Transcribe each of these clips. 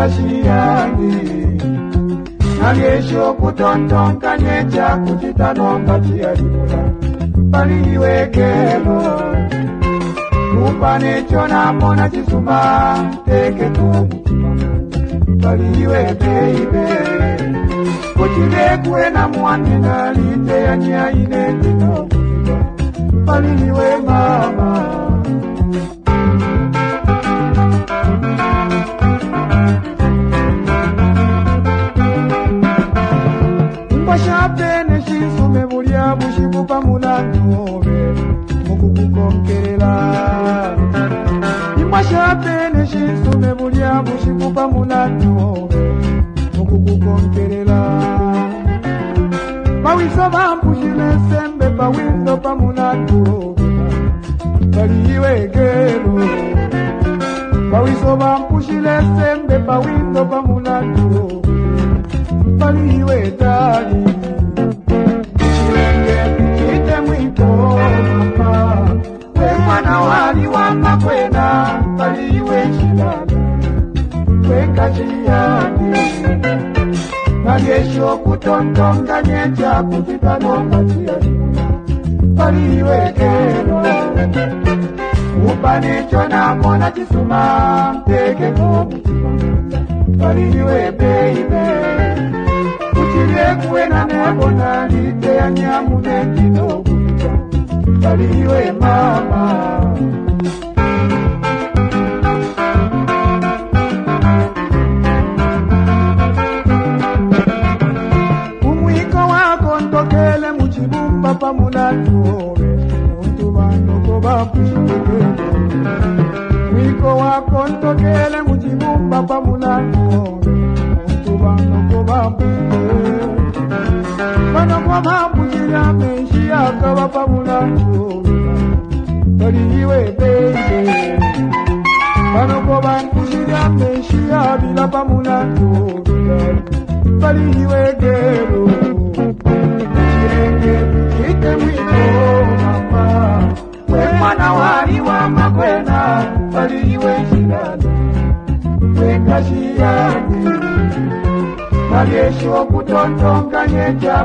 kashi yange nalyeshi okutontonkanya ekyaku kitano nga kiyalibula baliriwekeero kumba n'ekyo namona kisuma na omutima baliriwekeyibe kukibeekuwe namwanina liiteyanyayine ekino baliriwemaawe imbashapene shisume bulya bushibuka mulatobe mukukukonkerera bawiso bampushile sembe pawindo pamunatobe baliwegero bawiso bampushile sembe pawindo pamunatobe baliwe duniani na kesho kutomtonganye cha kupigana kati ya dunia paliwekelo upanicho namona chisuma mtegeko mutima paliwe beibe kuchilekuwe na nebona liteyanyamune kinokuta paliwe mama. Menshi akava pamunatuove baliwe beibe vanoko vambujira menshi avila pamunatuove baliwe gero. Chirenge chite mwito mama we mwana wali wa makwena. Baliwe shilala we kashiyani naliyesho kutontonga nyecha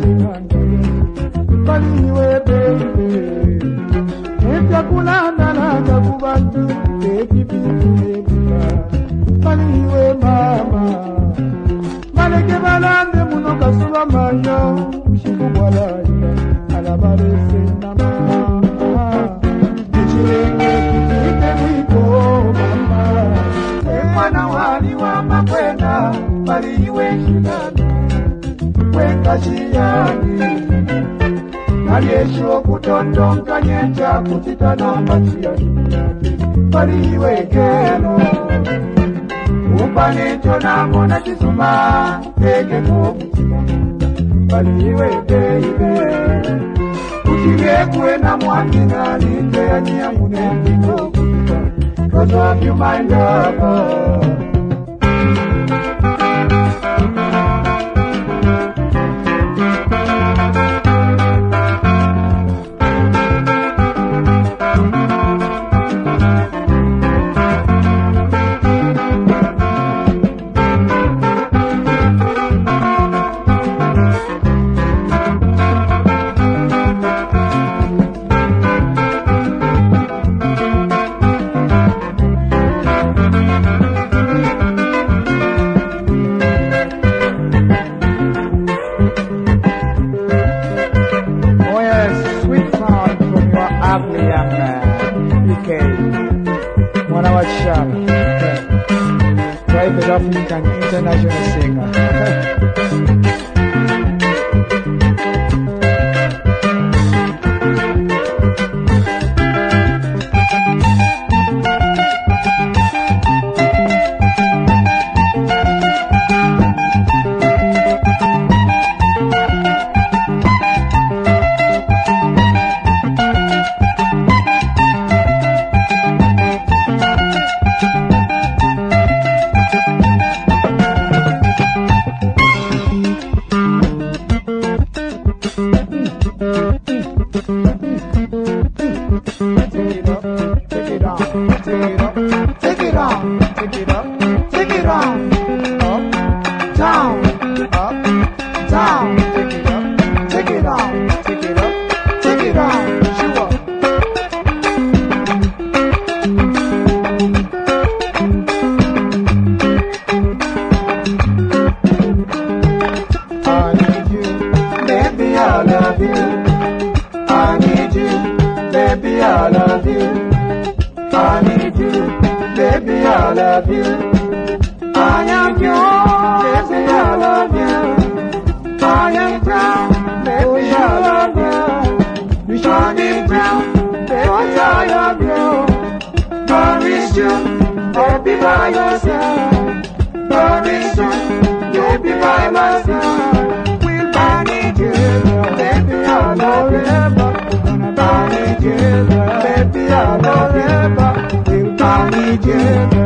tetiyo chinganda nalyecho kutondonganya njakuzitana amazzi ya duniyaze baliwegeno kumbana ekyo nangona kizuma tegeka obuzima baliwegeibe kukibyekuena mwakina ninteyanyamunembigo kuza Manawa Chishaba, Private African international singer. love you. I am pure, baby, I love you. I am proud, baby, I love you. You shall be proud, baby, I love you. Nourish you, baby, by yourself. Nourish you, baby, by myself. We'll find each other, baby, I love you. Gonna find each other, baby, I love you. Find each other.